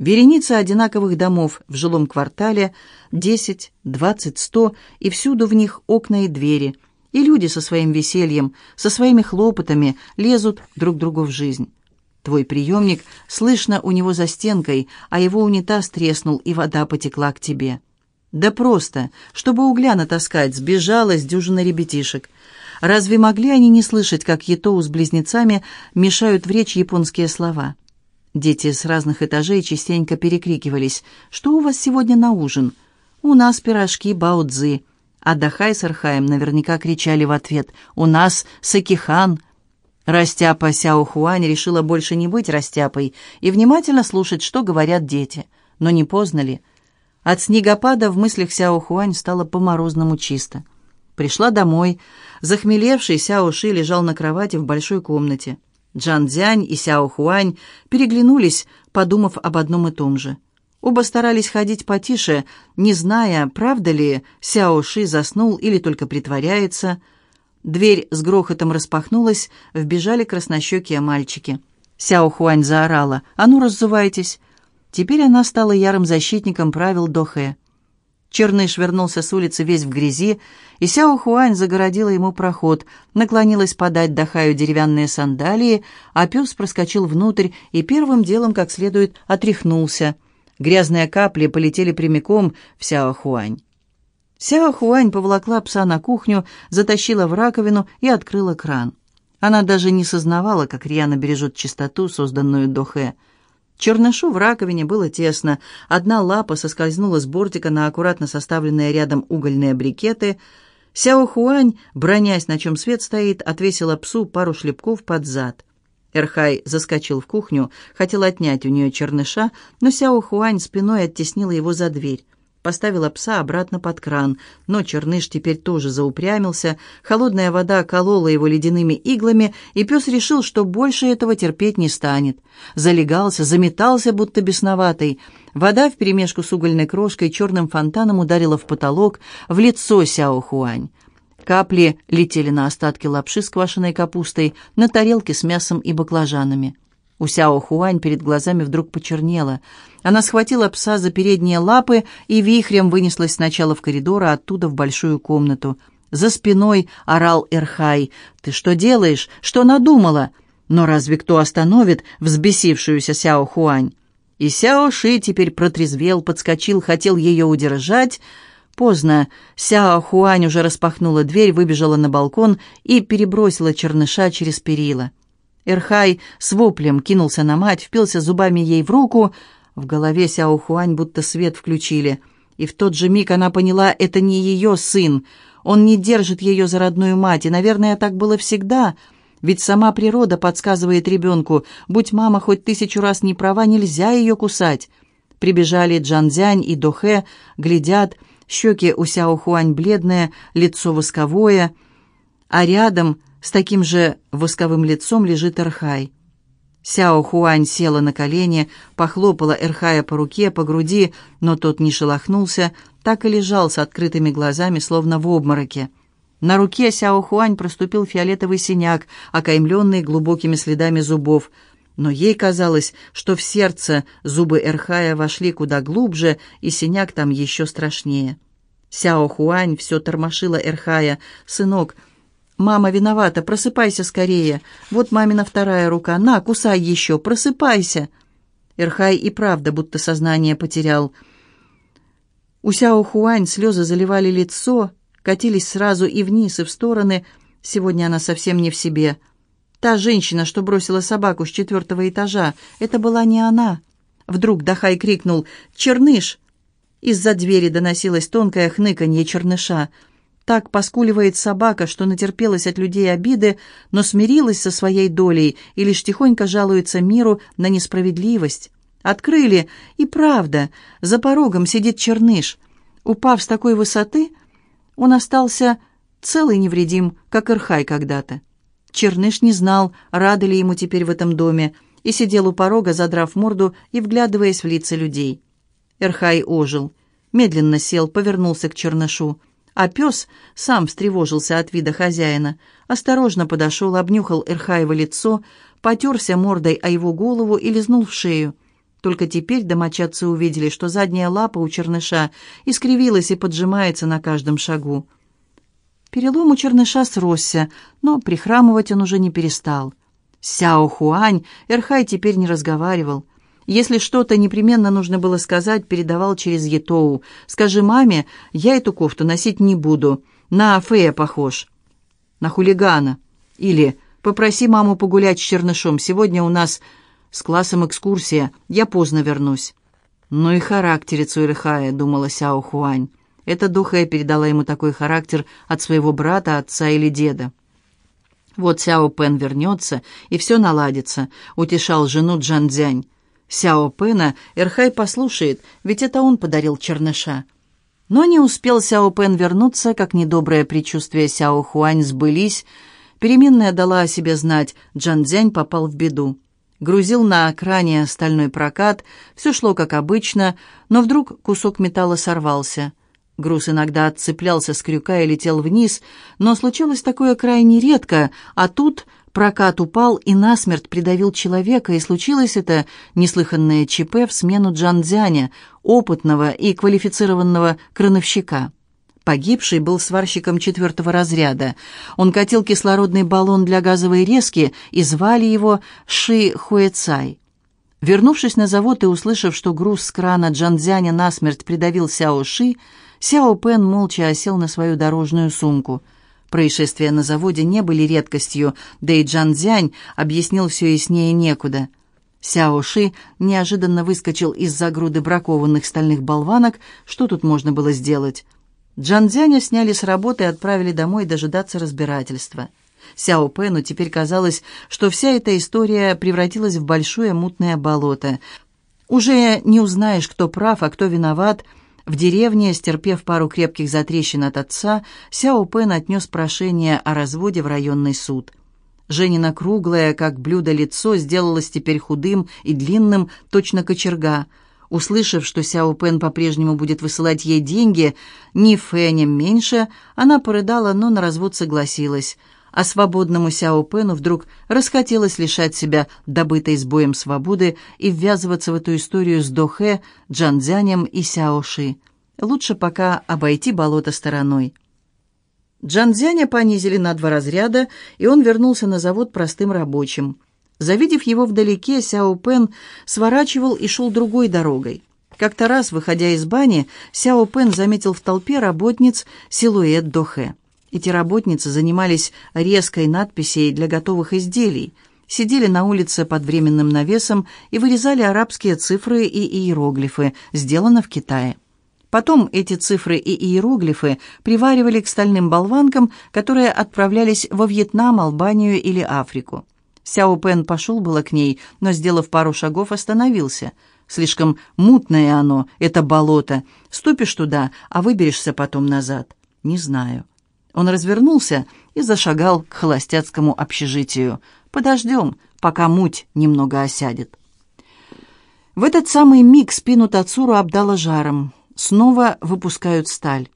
Вереница одинаковых домов в жилом квартале, 10, 20, 100, и всюду в них окна и двери. И люди со своим весельем, со своими хлопотами лезут друг другу в жизнь. Твой приемник, слышно у него за стенкой, а его унитаз треснул, и вода потекла к тебе. Да просто, чтобы угля натаскать, сбежала с дюжины ребятишек. Разве могли они не слышать, как Етоу с близнецами мешают в речь японские слова? Дети с разных этажей частенько перекрикивались. «Что у вас сегодня на ужин?» «У нас пирожки баудзы». А с Архаем наверняка кричали в ответ. «У нас сакихан». Растяпа Сяо Хуань решила больше не быть растяпой и внимательно слушать, что говорят дети. Но не поздно ли? От снегопада в мыслях Сяо Хуань стало по-морозному чисто. Пришла домой. Захмелевший Сяо Ши лежал на кровати в большой комнате. Джан Цзянь и Сяо Хуань переглянулись, подумав об одном и том же. Оба старались ходить потише, не зная, правда ли Сяо Ши заснул или только притворяется. Дверь с грохотом распахнулась, вбежали краснощекие мальчики. Сяо Хуань заорала «А ну, раззувайтесь!» Теперь она стала ярым защитником правил Дохэ. Черныш вернулся с улицы весь в грязи, и Сяо Хуань загородила ему проход, наклонилась подать Дахаю деревянные сандалии, а пес проскочил внутрь и первым делом как следует отряхнулся. Грязные капли полетели прямиком в Сяо Хуань. Сяо Хуань поволокла пса на кухню, затащила в раковину и открыла кран. Она даже не сознавала, как рьяно бережет чистоту, созданную Дохе. Чернышу в раковине было тесно. Одна лапа соскользнула с бортика на аккуратно составленные рядом угольные брикеты. Сяо Хуань, бронясь, на чем свет стоит, отвесила псу пару шлепков под зад. Эрхай заскочил в кухню, хотел отнять у нее черныша, но Сяо Хуань спиной оттеснила его за дверь. Поставила пса обратно под кран, но черныш теперь тоже заупрямился, холодная вода колола его ледяными иглами, и пес решил, что больше этого терпеть не станет. Залегался, заметался, будто бесноватый. Вода вперемешку с угольной крошкой черным фонтаном ударила в потолок, в лицо Сяо Хуань. Капли летели на остатки лапши с квашеной капустой, на тарелке с мясом и баклажанами. У Сяо Хуань перед глазами вдруг почернело. Она схватила пса за передние лапы и вихрем вынеслась сначала в коридор, а оттуда в большую комнату. За спиной орал Эрхай. «Ты что делаешь? Что надумала?» Но разве кто остановит взбесившуюся Сяо Хуань? И Сяо Ши теперь протрезвел, подскочил, хотел ее удержать. Поздно. Сяо Хуань уже распахнула дверь, выбежала на балкон и перебросила черныша через перила. Эрхай с воплем кинулся на мать, впился зубами ей в руку. В голове Сяо Хуань будто свет включили. И в тот же миг она поняла, это не ее сын. Он не держит ее за родную мать, и, наверное, так было всегда. Ведь сама природа подсказывает ребенку, будь мама хоть тысячу раз не права, нельзя ее кусать. Прибежали Джанзянь и Дохе, глядят, щеки у Сяо Хуань бледные, лицо восковое, а рядом с таким же восковым лицом лежит Эрхай. Сяо Хуань села на колени, похлопала Эрхая по руке, по груди, но тот не шелохнулся, так и лежал с открытыми глазами, словно в обмороке. На руке Сяо Хуань проступил фиолетовый синяк, окаймленный глубокими следами зубов, но ей казалось, что в сердце зубы Эрхая вошли куда глубже, и синяк там еще страшнее. Сяо Хуань все тормошила Эрхая. «Сынок, «Мама виновата, просыпайся скорее. Вот мамина вторая рука. На, кусай еще, просыпайся!» Эрхай и правда будто сознание потерял. У Сяо Хуань слезы заливали лицо, катились сразу и вниз, и в стороны. Сегодня она совсем не в себе. Та женщина, что бросила собаку с четвертого этажа, это была не она. Вдруг Дахай крикнул «Черныш!» Из-за двери доносилось тонкое хныканье черныша — так поскуливает собака, что натерпелась от людей обиды, но смирилась со своей долей и лишь тихонько жалуется миру на несправедливость. Открыли, и правда, за порогом сидит черныш. Упав с такой высоты, он остался целый невредим, как Ирхай когда-то. Черныш не знал, рады ли ему теперь в этом доме, и сидел у порога, задрав морду и вглядываясь в лица людей. Эрхай ожил, медленно сел, повернулся к Чернышу. А пес сам встревожился от вида хозяина, осторожно подошел, обнюхал Эрхаево лицо, потерся мордой о его голову и лизнул в шею. Только теперь домочадцы увидели, что задняя лапа у черныша искривилась и поджимается на каждом шагу. Перелом у черныша сросся, но прихрамывать он уже не перестал. Сяо Хуань Эрхай теперь не разговаривал. Если что-то непременно нужно было сказать, передавал через Етоу. «Скажи маме, я эту кофту носить не буду. На Фея похож. На хулигана. Или попроси маму погулять с чернышом. Сегодня у нас с классом экскурсия. Я поздно вернусь». «Ну и характер Цуэрхая», — думала Сяо Хуань. Эта духа передала ему такой характер от своего брата, отца или деда. Вот Сяо Пен вернется, и все наладится, утешал жену Джан Цзянь. Сяо Пена Эрхай послушает, ведь это он подарил черныша. Но не успел Сяо Пен вернуться, как недоброе предчувствие Сяо Хуань сбылись. Переменная дала о себе знать, Джан Цзянь попал в беду. Грузил на экране стальной прокат, все шло как обычно, но вдруг кусок металла сорвался. Груз иногда отцеплялся с крюка и летел вниз, но случалось такое крайне редко, а тут прокат упал и насмерть придавил человека, и случилось это неслыханное ЧП в смену Джандзяня, опытного и квалифицированного крановщика. Погибший был сварщиком четвертого разряда. Он катил кислородный баллон для газовой резки, и звали его Ши Хуэцай. Вернувшись на завод и услышав, что груз с крана Джанзяня насмерть придавил Сяо Ши, Сяо Пен молча осел на свою дорожную сумку. Происшествия на заводе не были редкостью, да и Джан Цзянь объяснил все яснее некуда. Сяо Ши неожиданно выскочил из-за груды бракованных стальных болванок. Что тут можно было сделать? Джан Цзяня сняли с работы и отправили домой дожидаться разбирательства. Сяо Пену теперь казалось, что вся эта история превратилась в большое мутное болото. Уже не узнаешь, кто прав, а кто виноват – в деревне, стерпев пару крепких затрещин от отца, Сяо Пен отнес прошение о разводе в районный суд. Женина круглое, как блюдо лицо, сделалось теперь худым и длинным, точно кочерга. Услышав, что Сяо Пен по-прежнему будет высылать ей деньги, ни фэнем меньше, она порыдала, но на развод согласилась – а свободному Сяо Пену вдруг расхотелось лишать себя добытой с боем свободы и ввязываться в эту историю с Дохе, Джанцзянем и Сяоши. Лучше пока обойти болото стороной. Джанцзяня понизили на два разряда, и он вернулся на завод простым рабочим. Завидев его вдалеке, Сяо Пен сворачивал и шел другой дорогой. Как-то раз, выходя из бани, Сяо Пен заметил в толпе работниц силуэт Дохе. Эти работницы занимались резкой надписей для готовых изделий, сидели на улице под временным навесом и вырезали арабские цифры и иероглифы, сделано в Китае. Потом эти цифры и иероглифы приваривали к стальным болванкам, которые отправлялись во Вьетнам, Албанию или Африку. Сяо Пен пошел было к ней, но, сделав пару шагов, остановился. Слишком мутное оно, это болото. Ступишь туда, а выберешься потом назад. Не знаю. Он развернулся и зашагал к холостяцкому общежитию. «Подождем, пока муть немного осядет». В этот самый миг спину Тацуру обдало жаром. Снова выпускают сталь.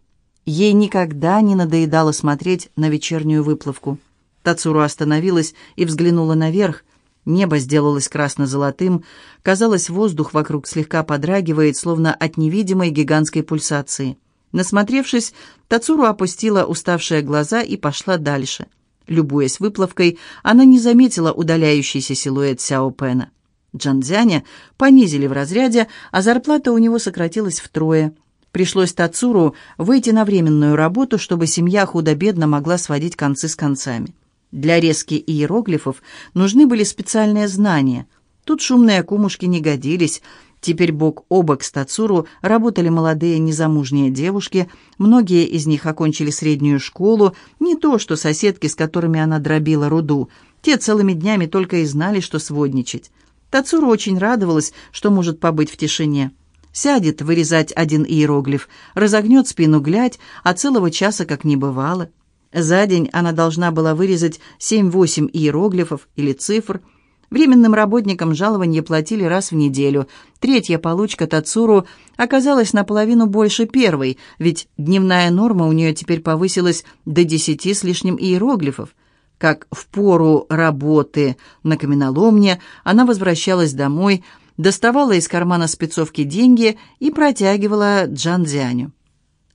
Ей никогда не надоедало смотреть на вечернюю выплавку. Тацуру остановилась и взглянула наверх. Небо сделалось красно-золотым. Казалось, воздух вокруг слегка подрагивает, словно от невидимой гигантской пульсации. Насмотревшись, Тацуру опустила уставшие глаза и пошла дальше. Любуясь выплавкой, она не заметила удаляющийся силуэт Сяо Пэна. Джанзяня понизили в разряде, а зарплата у него сократилась втрое. Пришлось Тацуру выйти на временную работу, чтобы семья худо-бедно могла сводить концы с концами. Для резки иероглифов нужны были специальные знания. Тут шумные кумушки не годились, Теперь бок о бок с Тацуру работали молодые незамужние девушки, многие из них окончили среднюю школу, не то что соседки, с которыми она дробила руду. Те целыми днями только и знали, что сводничать. Тацуру очень радовалась, что может побыть в тишине. Сядет вырезать один иероглиф, разогнет спину глядь, а целого часа как не бывало. За день она должна была вырезать 7-8 иероглифов или цифр – Временным работникам жалование платили раз в неделю. Третья получка Тацуру оказалась наполовину больше первой, ведь дневная норма у нее теперь повысилась до десяти с лишним иероглифов. Как в пору работы на каменоломне она возвращалась домой, доставала из кармана спецовки деньги и протягивала Джан Дзяню.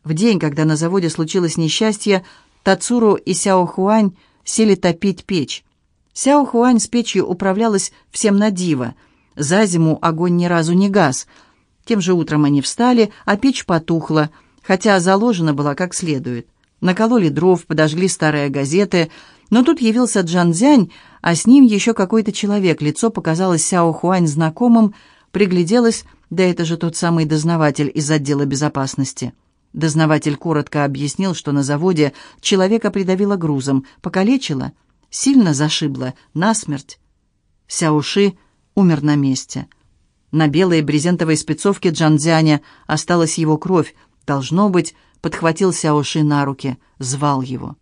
В день, когда на заводе случилось несчастье, Тацуру и Сяо Хуань сели топить печь. Сяо Хуань с печью управлялась всем на диво. За зиму огонь ни разу не гас. Тем же утром они встали, а печь потухла, хотя заложена была как следует. Накололи дров, подожгли старые газеты, но тут явился Джан Цзянь, а с ним еще какой-то человек. Лицо показалось Сяо Хуань знакомым, пригляделось, да это же тот самый дознаватель из отдела безопасности. Дознаватель коротко объяснил, что на заводе человека придавило грузом, покалечило, сильно зашибло, насмерть. Сяуши умер на месте. На белой брезентовой спецовке Джанзяня осталась его кровь. Должно быть, подхватил Сяоши на руки, звал его.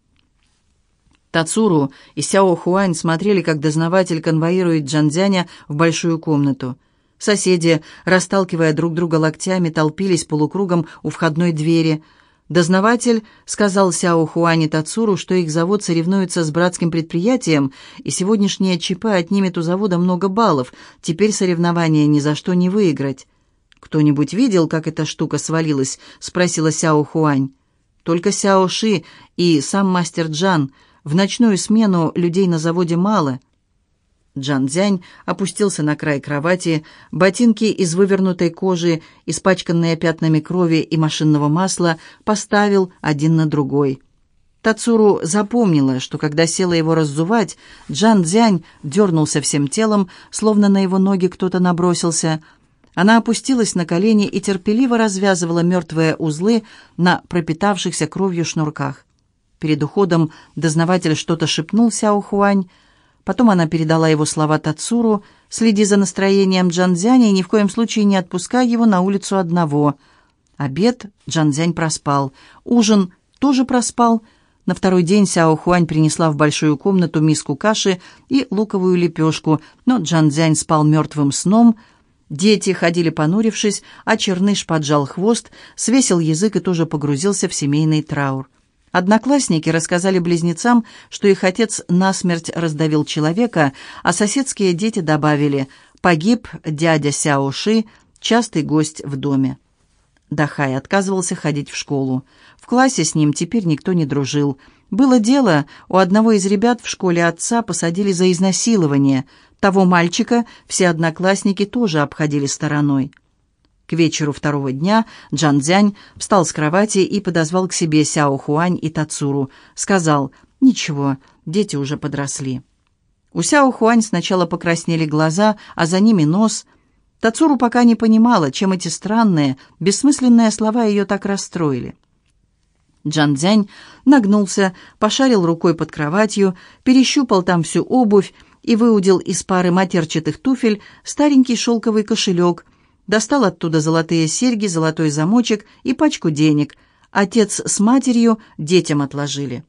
Тацуру и Сяо Хуань смотрели, как дознаватель конвоирует Джанзяня в большую комнату. Соседи, расталкивая друг друга локтями, толпились полукругом у входной двери. Дознаватель сказал Сяо Хуани Тацуру, что их завод соревнуется с братским предприятием, и сегодняшнее ЧП отнимет у завода много баллов. Теперь соревнования ни за что не выиграть. «Кто-нибудь видел, как эта штука свалилась?» — спросила Сяо Хуань. «Только Сяо Ши и сам мастер Джан. В ночную смену людей на заводе мало». Джан Дзянь опустился на край кровати, ботинки из вывернутой кожи, испачканные пятнами крови и машинного масла, поставил один на другой. Тацуру запомнила, что когда села его раззувать, Джан Дзянь дернулся всем телом, словно на его ноги кто-то набросился. Она опустилась на колени и терпеливо развязывала мертвые узлы на пропитавшихся кровью шнурках. Перед уходом дознаватель что-то шепнул Сяо Потом она передала его слова Тацуру, «Следи за настроением Джанзяня и ни в коем случае не отпускай его на улицу одного». Обед Джанзянь проспал. Ужин тоже проспал. На второй день Сяо Хуань принесла в большую комнату миску каши и луковую лепешку, но Джанзянь спал мертвым сном. Дети ходили понурившись, а Черныш поджал хвост, свесил язык и тоже погрузился в семейный траур. Одноклассники рассказали близнецам, что их отец насмерть раздавил человека, а соседские дети добавили «погиб дядя Сяоши, частый гость в доме». Дахай отказывался ходить в школу. В классе с ним теперь никто не дружил. Было дело, у одного из ребят в школе отца посадили за изнасилование. Того мальчика все одноклассники тоже обходили стороной. К вечеру второго дня Джан Цзянь встал с кровати и подозвал к себе Сяо Хуань и Тацуру. Сказал, «Ничего, дети уже подросли». У Сяо Хуань сначала покраснели глаза, а за ними нос. Тацуру пока не понимала, чем эти странные, бессмысленные слова ее так расстроили. Джан Цзянь нагнулся, пошарил рукой под кроватью, перещупал там всю обувь и выудил из пары матерчатых туфель старенький шелковый кошелек – достал оттуда золотые серьги, золотой замочек и пачку денег. Отец с матерью детям отложили.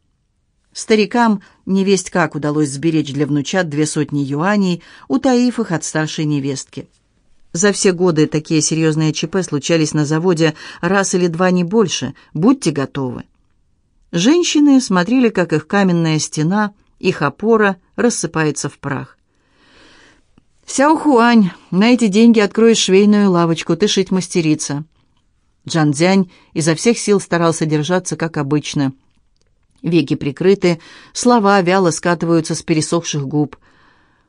Старикам невесть как удалось сберечь для внучат две сотни юаней, утаив их от старшей невестки. За все годы такие серьезные ЧП случались на заводе раз или два, не больше. Будьте готовы. Женщины смотрели, как их каменная стена, их опора рассыпается в прах. «Сяохуань, на эти деньги откроешь швейную лавочку, ты шить мастерица». Джан Дзянь изо всех сил старался держаться, как обычно. Веки прикрыты, слова вяло скатываются с пересохших губ.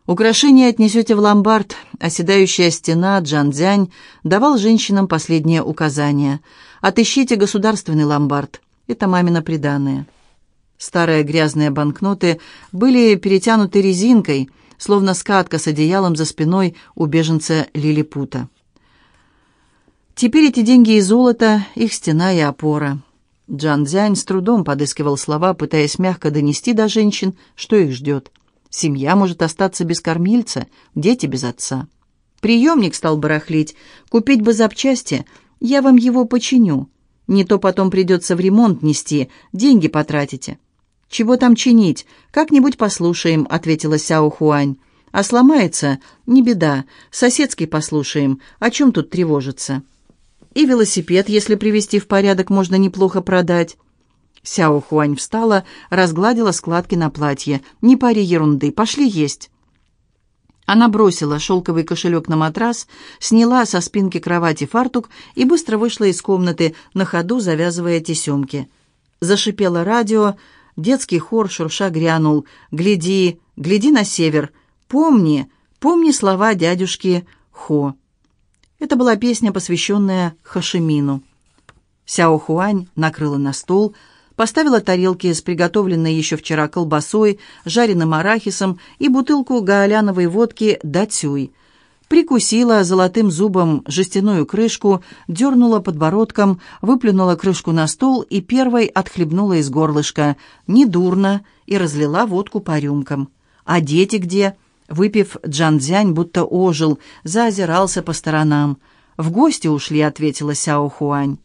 «Украшения отнесете в ломбард», оседающая стена Джан Дзянь давал женщинам последнее указание. «Отыщите государственный ломбард». Это мамино приданное. Старые грязные банкноты были перетянуты резинкой, словно скатка с одеялом за спиной у беженца Лилипута. Теперь эти деньги и золото, их стена и опора. Джан Дзянь с трудом подыскивал слова, пытаясь мягко донести до женщин, что их ждет. Семья может остаться без кормильца, дети без отца. Приемник стал барахлить, купить бы запчасти, я вам его починю. Не то потом придется в ремонт нести, деньги потратите. «Чего там чинить? Как-нибудь послушаем», — ответила Сяо Хуань. «А сломается? Не беда. Соседский послушаем. О чем тут тревожиться?» «И велосипед, если привести в порядок, можно неплохо продать». Сяо Хуань встала, разгладила складки на платье. «Не пари ерунды, пошли есть». Она бросила шелковый кошелек на матрас, сняла со спинки кровати фартук и быстро вышла из комнаты, на ходу завязывая тесемки. Зашипело радио, детский хор шурша грянул. «Гляди, гляди на север! Помни, помни слова дядюшки Хо!» Это была песня, посвященная Хашимину. Сяо Хуань накрыла на стол, поставила тарелки с приготовленной еще вчера колбасой, жареным арахисом и бутылку гаоляновой водки «Датюй». Прикусила золотым зубом жестяную крышку, дернула подбородком, выплюнула крышку на стол и первой отхлебнула из горлышка. Недурно, и разлила водку по рюмкам. «А дети где?» Выпив, Джан будто ожил, заозирался по сторонам. «В гости ушли», — ответила Сяо Хуань.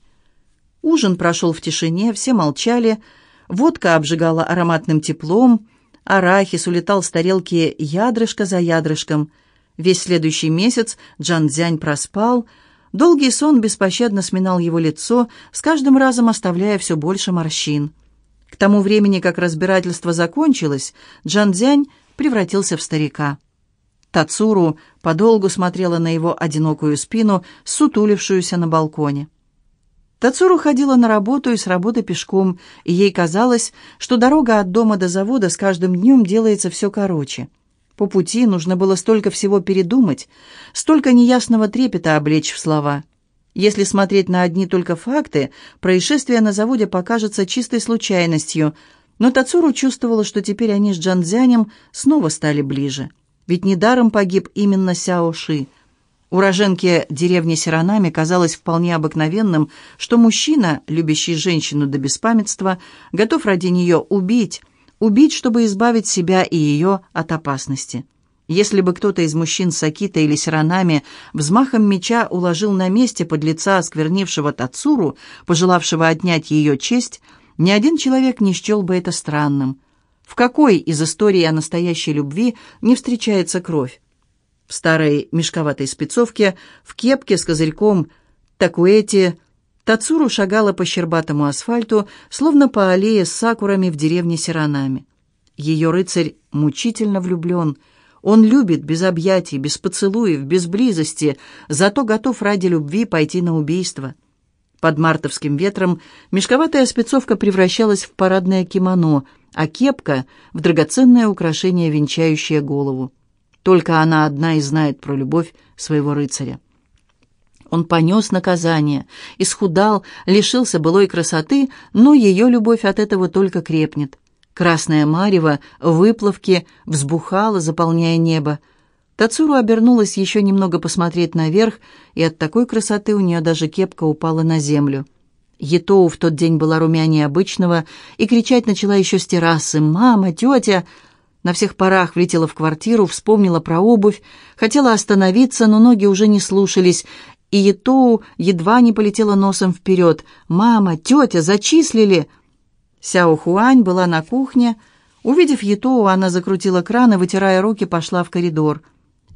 Ужин прошел в тишине, все молчали. Водка обжигала ароматным теплом. Арахис улетал с тарелки ядрышко за ядрышком. Весь следующий месяц Джан Цзянь проспал. Долгий сон беспощадно сминал его лицо, с каждым разом оставляя все больше морщин. К тому времени, как разбирательство закончилось, Джан Цзянь превратился в старика. Тацуру подолгу смотрела на его одинокую спину, сутулившуюся на балконе. Тацуру ходила на работу и с работы пешком, и ей казалось, что дорога от дома до завода с каждым днем делается все короче. По пути нужно было столько всего передумать, столько неясного трепета облечь в слова. Если смотреть на одни только факты, происшествие на заводе покажется чистой случайностью, но Тацуру чувствовала, что теперь они с Джанзянем снова стали ближе. Ведь недаром погиб именно Сяо Ши – Уроженке деревни Сиранами казалось вполне обыкновенным, что мужчина, любящий женщину до беспамятства, готов ради нее убить, убить, чтобы избавить себя и ее от опасности. Если бы кто-то из мужчин с Акита или Сиранами взмахом меча уложил на месте под лица осквернившего Тацуру, пожелавшего отнять ее честь, ни один человек не счел бы это странным. В какой из историй о настоящей любви не встречается кровь? в старой мешковатой спецовке, в кепке с козырьком такуэти, Тацуру шагала по щербатому асфальту, словно по аллее с сакурами в деревне Сиранами. Ее рыцарь мучительно влюблен. Он любит без объятий, без поцелуев, без близости, зато готов ради любви пойти на убийство. Под мартовским ветром мешковатая спецовка превращалась в парадное кимоно, а кепка — в драгоценное украшение, венчающее голову. Только она одна и знает про любовь своего рыцаря. Он понес наказание, исхудал, лишился былой красоты, но ее любовь от этого только крепнет. Красная марево, выплавки, взбухала, заполняя небо. Тацуру обернулась еще немного посмотреть наверх, и от такой красоты у нее даже кепка упала на землю. Етоу в тот день была румянее обычного и кричать начала еще с террасы «Мама! Тетя!» На всех парах влетела в квартиру, вспомнила про обувь, хотела остановиться, но ноги уже не слушались, и Етоу едва не полетела носом вперед. «Мама, тетя, зачислили!» Сяо Хуань была на кухне. Увидев Етоу, она закрутила кран и, вытирая руки, пошла в коридор.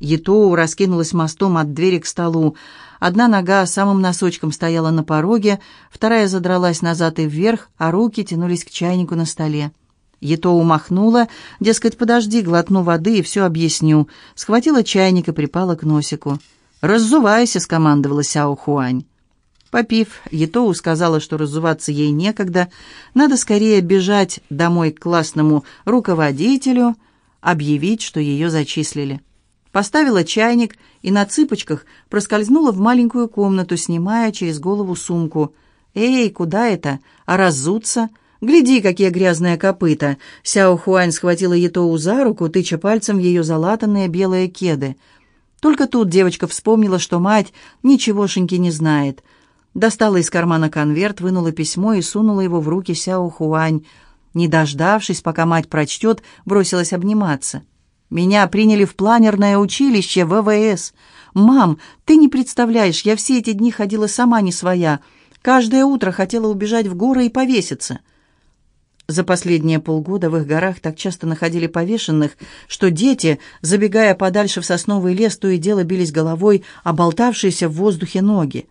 Етоу раскинулась мостом от двери к столу. Одна нога самым носочком стояла на пороге, вторая задралась назад и вверх, а руки тянулись к чайнику на столе. Ето умахнула, дескать, подожди, глотну воды и все объясню. Схватила чайник и припала к носику. «Раззувайся», — скомандовала Сяо Хуань. Попив, Етоу сказала, что разуваться ей некогда, надо скорее бежать домой к классному руководителю, объявить, что ее зачислили. Поставила чайник и на цыпочках проскользнула в маленькую комнату, снимая через голову сумку. «Эй, куда это? А разуться?» «Гляди, какие грязные копыта!» Сяо Хуань схватила Етоу за руку, тыча пальцем в ее залатанные белые кеды. Только тут девочка вспомнила, что мать ничегошеньки не знает. Достала из кармана конверт, вынула письмо и сунула его в руки Сяо Хуань. Не дождавшись, пока мать прочтет, бросилась обниматься. «Меня приняли в планерное училище ВВС. Мам, ты не представляешь, я все эти дни ходила сама не своя. Каждое утро хотела убежать в горы и повеситься». За последние полгода в их горах так часто находили повешенных, что дети, забегая подальше в сосновый лес, то и дело бились головой о болтавшиеся в воздухе ноги.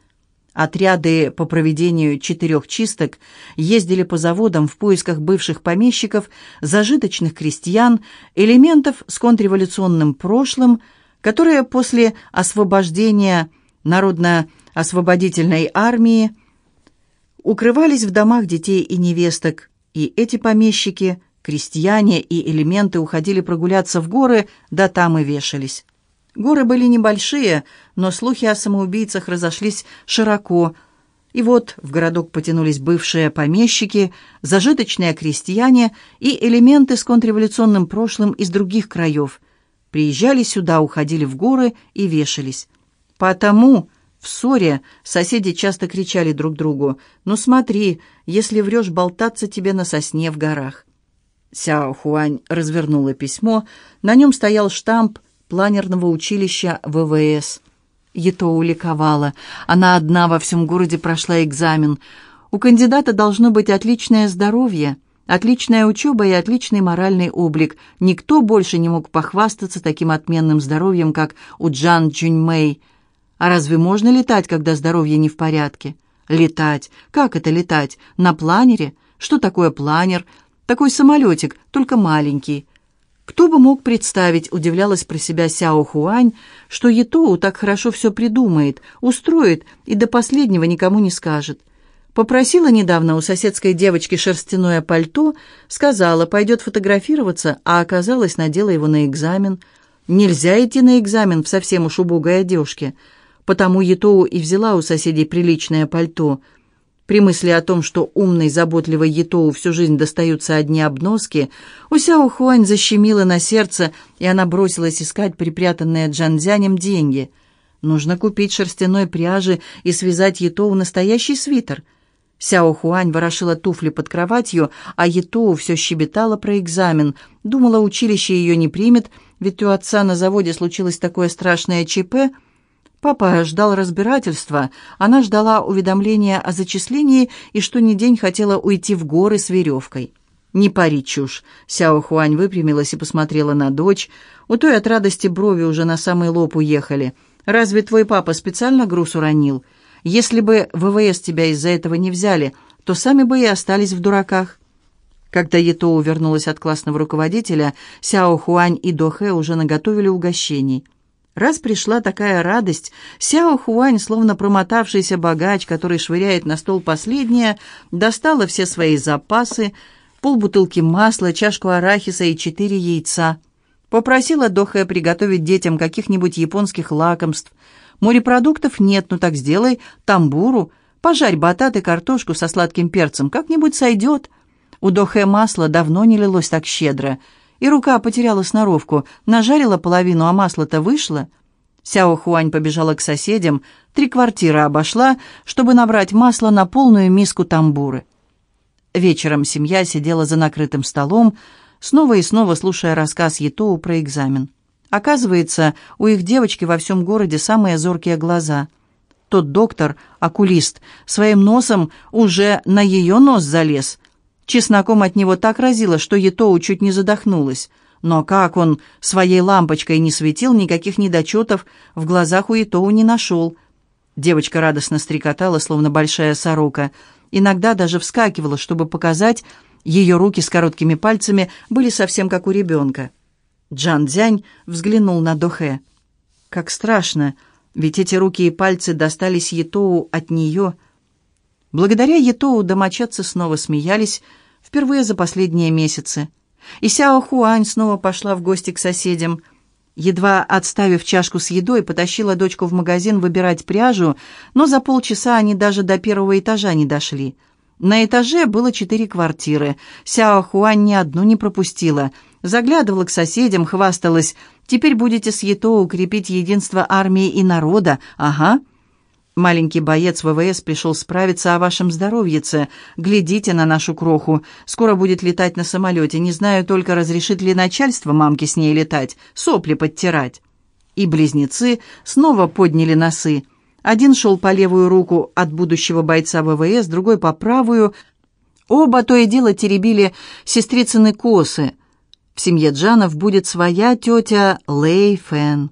Отряды по проведению четырех чисток ездили по заводам в поисках бывших помещиков, зажиточных крестьян, элементов с контрреволюционным прошлым, которые после освобождения Народно-освободительной армии укрывались в домах детей и невесток, и эти помещики, крестьяне и элементы уходили прогуляться в горы, да там и вешались. Горы были небольшие, но слухи о самоубийцах разошлись широко, и вот в городок потянулись бывшие помещики, зажиточные крестьяне и элементы с контрреволюционным прошлым из других краев. Приезжали сюда, уходили в горы и вешались. Потому в ссоре соседи часто кричали друг другу «Ну смотри, если врешь, болтаться тебе на сосне в горах». Сяо Хуань развернула письмо, на нем стоял штамп планерного училища ВВС. Етоу ликовала. Она одна во всем городе прошла экзамен. У кандидата должно быть отличное здоровье, отличная учеба и отличный моральный облик. Никто больше не мог похвастаться таким отменным здоровьем, как у Джан Джуньмэй – а разве можно летать, когда здоровье не в порядке? Летать? Как это летать? На планере? Что такое планер? Такой самолетик, только маленький. Кто бы мог представить, удивлялась про себя Сяо Хуань, что Етоу так хорошо все придумает, устроит и до последнего никому не скажет. Попросила недавно у соседской девочки шерстяное пальто, сказала, пойдет фотографироваться, а оказалось, надела его на экзамен. Нельзя идти на экзамен в совсем уж убогой одежке – Потому Етоу и взяла у соседей приличное пальто. При мысли о том, что умной, заботливой Етоу всю жизнь достаются одни обноски, у Сяо Хуань защемило на сердце, и она бросилась искать припрятанные Джанзянем деньги. Нужно купить шерстяной пряжи и связать Етоу настоящий свитер. Сяо Хуань ворошила туфли под кроватью, а Етоу все щебетала про экзамен. Думала, училище ее не примет, ведь у отца на заводе случилось такое страшное ЧП — Папа ждал разбирательства, она ждала уведомления о зачислении и что ни день хотела уйти в горы с веревкой. «Не пари чушь!» Сяо Хуань выпрямилась и посмотрела на дочь. У той от радости брови уже на самый лоб уехали. «Разве твой папа специально груз уронил? Если бы ВВС тебя из-за этого не взяли, то сами бы и остались в дураках». Когда Етоу вернулась от классного руководителя, Сяо Хуань и Дохэ уже наготовили угощений – Раз пришла такая радость, Сяо Хуань, словно промотавшийся богач, который швыряет на стол последнее, достала все свои запасы, полбутылки масла, чашку арахиса и четыре яйца. Попросила Дохэ приготовить детям каких-нибудь японских лакомств. Морепродуктов нет, ну так сделай тамбуру, пожарь батат и картошку со сладким перцем, как-нибудь сойдет. У Дохэ масло давно не лилось так щедро — и рука потеряла сноровку, нажарила половину, а масло-то вышло. Сяо Хуань побежала к соседям, три квартиры обошла, чтобы набрать масло на полную миску тамбуры. Вечером семья сидела за накрытым столом, снова и снова слушая рассказ Етоу про экзамен. Оказывается, у их девочки во всем городе самые зоркие глаза. Тот доктор, окулист, своим носом уже на ее нос залез, Чесноком от него так разило, что Етоу чуть не задохнулась. Но как он своей лампочкой не светил, никаких недочетов в глазах у Етоу не нашел. Девочка радостно стрекотала, словно большая сорока. Иногда даже вскакивала, чтобы показать, ее руки с короткими пальцами были совсем как у ребенка. Джан Дзянь взглянул на Дохе. «Как страшно, ведь эти руки и пальцы достались Етоу от нее». Благодаря Етоу домочадцы снова смеялись, впервые за последние месяцы. И Сяо Хуань снова пошла в гости к соседям. Едва отставив чашку с едой, потащила дочку в магазин выбирать пряжу, но за полчаса они даже до первого этажа не дошли. На этаже было четыре квартиры. Сяо Хуань ни одну не пропустила. Заглядывала к соседям, хвасталась. «Теперь будете с Ето укрепить единство армии и народа. Ага». Маленький боец ВВС пришел справиться о вашем здоровьице. Глядите на нашу кроху. Скоро будет летать на самолете. Не знаю только, разрешит ли начальство мамке с ней летать, сопли подтирать». И близнецы снова подняли носы. Один шел по левую руку от будущего бойца ВВС, другой по правую. Оба то и дело теребили сестрицыны косы. В семье Джанов будет своя тетя Лэй Фэн.